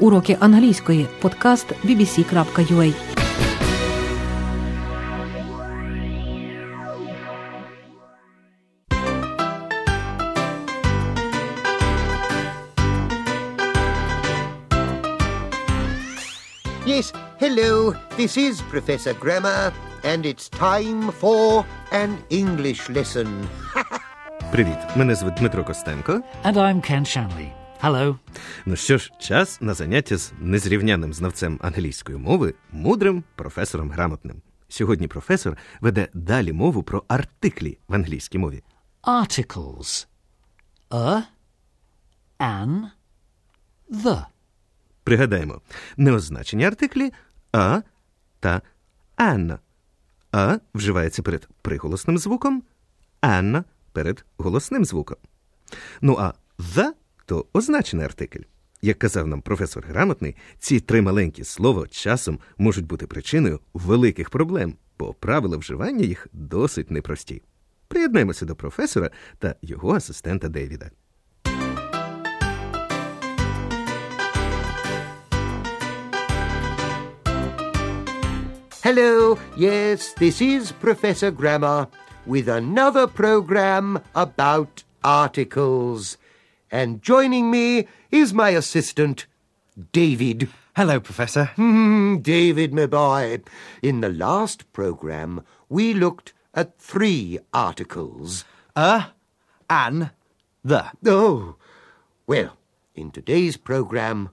Уроки англійської. Подкаст bbc.ua Yes, hello, this is Professor Grammar, and it's time for an English lesson. Привіт, мене звуть Дмитро Костенко. And I'm Ken Shanley. Hello. Ну що ж, час на заняття з незрівняним знавцем англійської мови, мудрим професором грамотним. Сьогодні професор веде далі мову про артиклі в англійській мові. Articles. A, an, the. Пригадаємо, неозначені артиклі а та an. А вживається перед приголосним звуком, an перед голосним звуком. Ну а the то означений артикль. Як казав нам професор грамотний, ці три маленькі слова часом можуть бути причиною великих проблем, бо правила вживання їх досить непрості. Приєднаємося до професора та його асистента Дейвіда. Hello, yes, this is Professor Grammar with another program about articles. And joining me is my assistant, David. Hello, Professor. Hmm, David, my boy. In the last program, we looked at three articles. A, an, the. Oh, well, in today's program,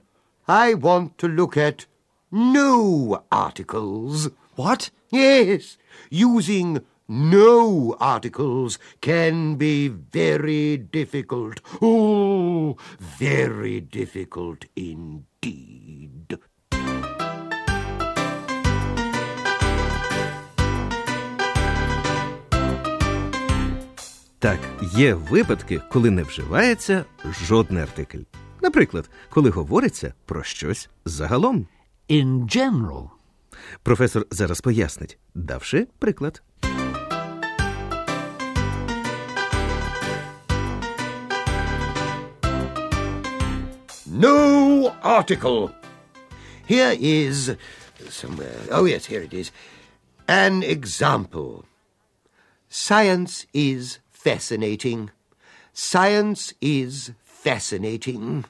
I want to look at no articles. What? Yes, using no articles can be very difficult. Oh, very difficult indeed. Так, є випадки, коли не вживається жодний артикль. Наприклад, коли говориться про щось загалом. In general. Професор зараз пояснить, давши приклад. No article. Here is somewhere. Oh, yes, here it is. An example. Science is fascinating. Science is fascinating.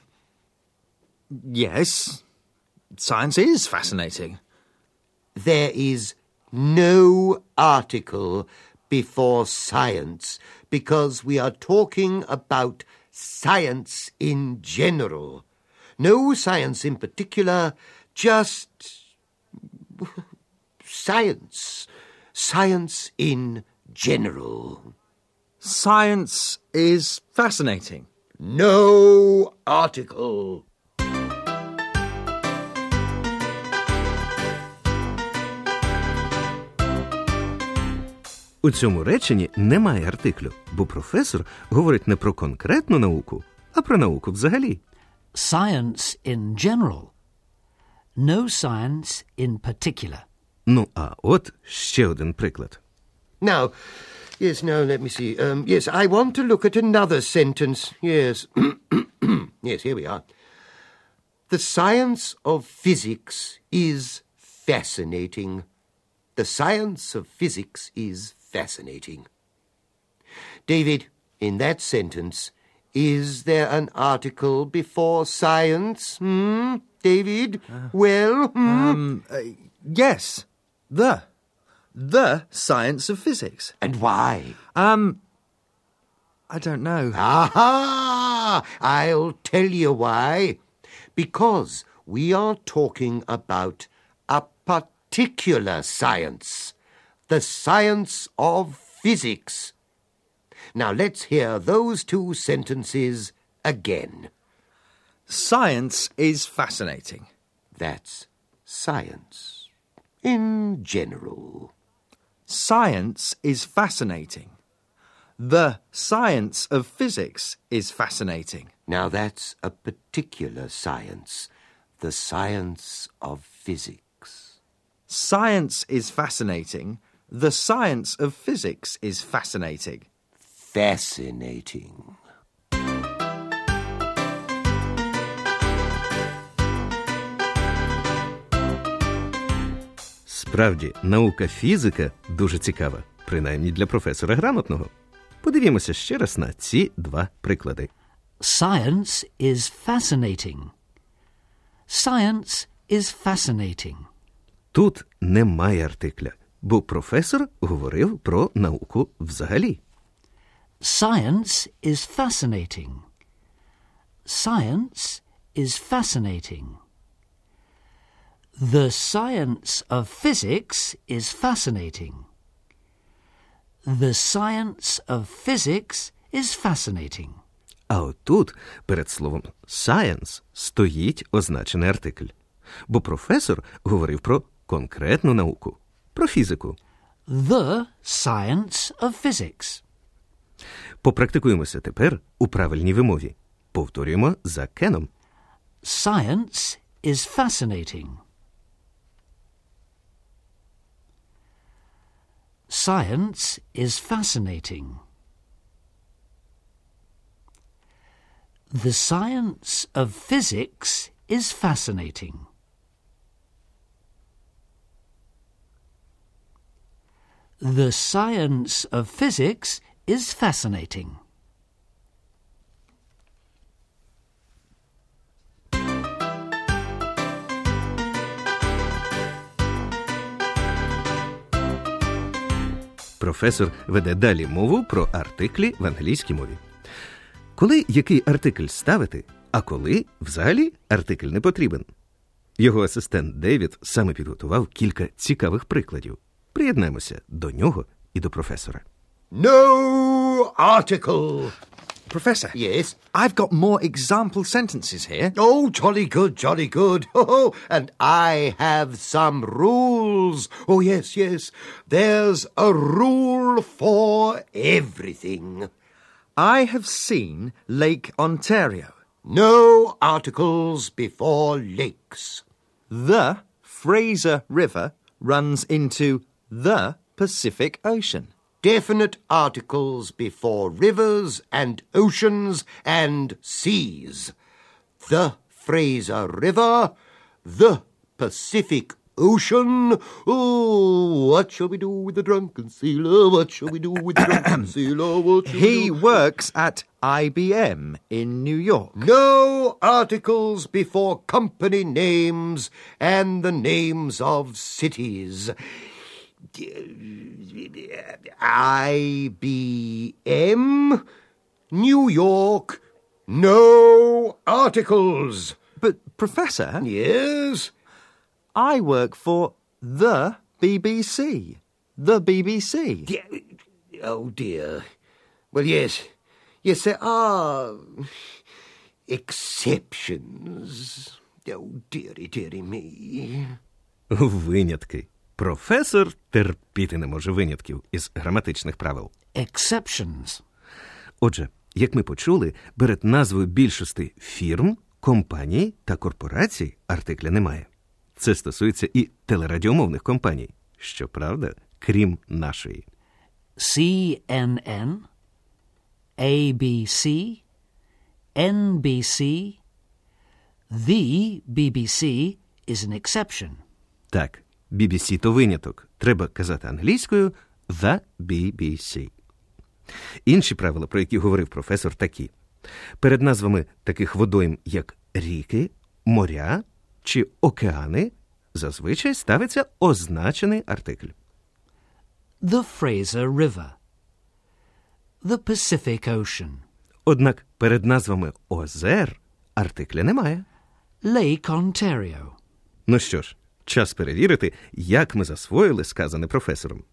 Yes. Science is fascinating. There is no article before science because we are talking about science in general. No science in particular, just science. Science in general. Science is fascinating. No article. У цьому реченні немає артиклю, бо професор говорить не про конкретну науку, а про науку взагалі. Science in general. No science in particular. Ну а от ще один приклад. Now, yes, now let me see. Um, yes, I want to look at another sentence. Yes. yes, here we are. The science of physics is fascinating. The science of physics is fascinating. David, in that sentence, is there an article before science? Hmm? David? well, hmm? Um, uh, yes. The. The science of physics. and why? Um, I don't know. Aha! I'll tell you why. Because we are talking about a particular science, the science of physics. Now let's hear those two sentences again. Science is fascinating. That's science in general. Science is fascinating. The science of physics is fascinating. Now that's a particular science, the science of physics. Science is fascinating. The science of physics is fascinating. fascinating. Справді, наука фізика дуже цікава, принаймні для професора грамотного. Подивімося ще раз на ці два приклади. Science is fascinating. Science is fascinating. Тут немає артикля, бо професор говорив про науку взагалі. Science is fascinating. Science is fascinating. The science of physics is fascinating. The science of physics is fascinating. А отут перед словом science стоїть означений артикль. Бо професор говорив про конкретну науку, про фізику. The science of physics. Попрактикуємося тепер у правильній вимові. Повторюємо за Кеном. Science is fascinating. Science is fascinating. The science of physics is fascinating. The science of physics is fascinating. Професор веде далі мову про артиклі в англійській мові. Коли який артикль ставити, а коли взагалі артикль не потрібен. Його асистент Девід саме підготував кілька цікавих прикладів. Приєднаємося до нього і до професора. No article. Professor. Yes. I've got more example sentences here. Oh, jolly good, jolly good. Oh, and I have some rules. Oh, yes, yes. There's a rule for everything. I have seen Lake Ontario. No articles before lakes. The Fraser River runs into the Pacific Ocean. Definite articles before rivers and oceans and seas. The Fraser River, the Pacific Ocean. Oh, what shall we do with the drunken sailor? What shall we do with the drunken sailor? What shall we He works at IBM in New York. No articles before company names and the names of cities. IBM, New York, no articles. But, Professor, Yes? I work for the BBC. The BBC. Ye- Oh dear. Well, yes. Yes, there are exceptions. Oh, dearie, dearie me. Винятки. Професор терпіти не може винятків із граматичних правил. Exceptions. Отже, як ми почули, перед назвою більшості фірм, компаній та корпорацій артикля немає. Це стосується і телерадіомовних компаній, щоправда, крім нашої. CNN, ABC, NBC. The BBC is an exception. Так, BBC то виняток. Треба казати англійською The BBC. Інші правила, про які говорив професор, такі: перед назвами таких водойм, як ріки, моря чи океани, зазвичай ставиться означений артикль. The Fraser River. The Pacific Ocean. Однак перед назвами озер артикля немає. Lake Ontario. Ну що ж, час перевірити, як ми засвоїли сказане професором.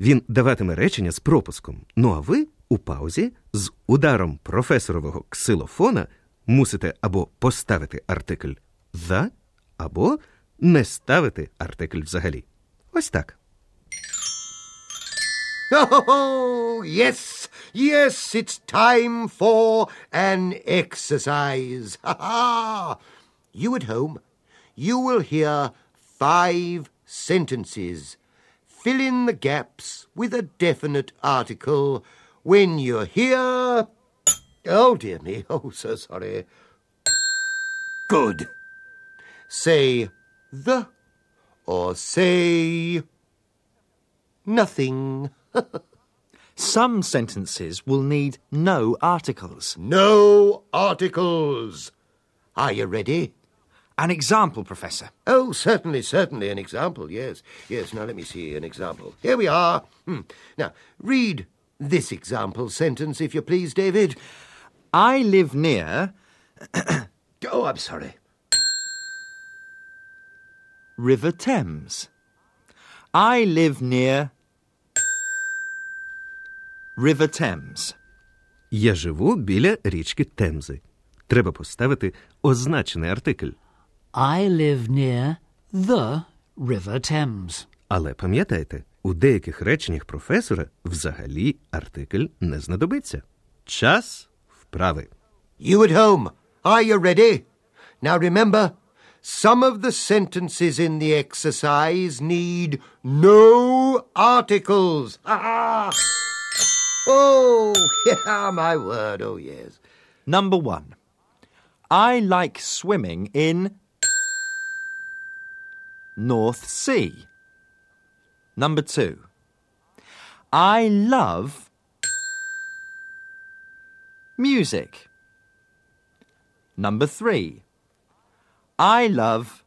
Він даватиме речення з пропуском. Ну а ви у паузі з ударом професорового ксилофона мусите або поставити артикль «the», або не ставити артикль взагалі. Ось так. Oh, yes, yes, it's time for an exercise. Ha ha! You at home, you will hear five sentences. Fill in the gaps with a definite article when you hear. Oh, dear me. Oh, so sorry. Good. Say the or say nothing. Some sentences will need no articles. No articles. Are you ready? An example, Professor. Oh, certainly, certainly, an example, yes. Yes, now let me see an example. Here we are. Hmm. Now, read this example sentence, if you please, David. I live near Oh, I'm sorry. River Thames. I live near River Thames. Я живу біля річки Темзи. Треба поставити означений артикль. I live near the River Thames. Але пам'ятайте, у деяких реченнях професора взагалі артикль не знадобиться. Час вправи. You at home, are you ready? Now remember, some of the sentences in the exercise need no articles. Ha ha! Oh, yeah, my word, oh yes. Number one. I like swimming in North Sea. Number two. I love music. Number three. I love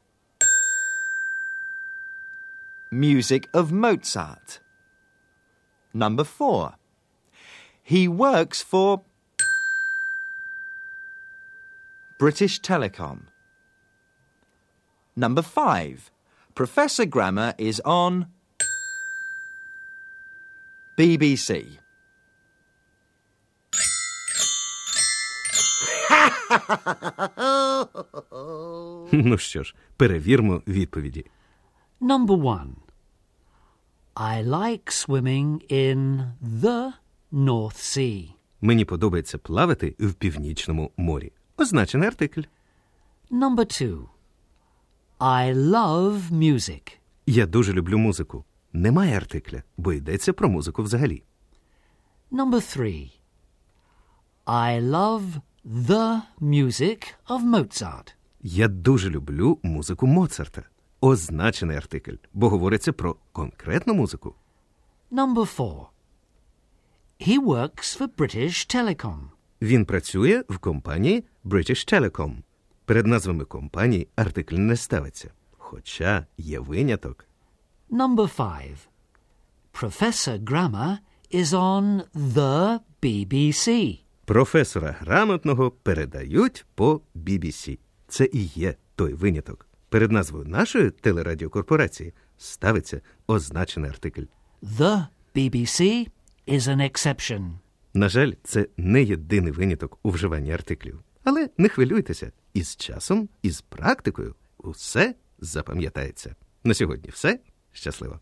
music of Mozart. Number four. He works for British Telecom. Number five. Professor Grammar is on BBC. Ну що ж, перевірмо відповіді. Number one. I like swimming in the North Sea. Мені подобається плавати в північному морі. Означений артикль. Number two. I love music. Я дуже люблю музику. Немає артикля, бо йдеться про музику взагалі. Number three. I love the music of Mozart. Я дуже люблю музику Моцарта. Означений артикль, бо говориться про конкретну музику. Number four. He works for British Telecom. Він працює в компанії British Telecom. Перед назвами компаній артикль не ставиться. Хоча є виняток. Number five. Professor Grammar is on the BBC. Професора грамотного передають по BBC. Це і є той виняток. Перед назвою нашої телерадіокорпорації ставиться означений артикль. The BBC is an exception. На жаль, це не єдиний виняток у вживанні артиклів. Але не хвилюйтеся, із часом, із практикою усе запам'ятається. На сьогодні все. Щасливо!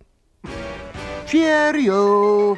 Cheerio!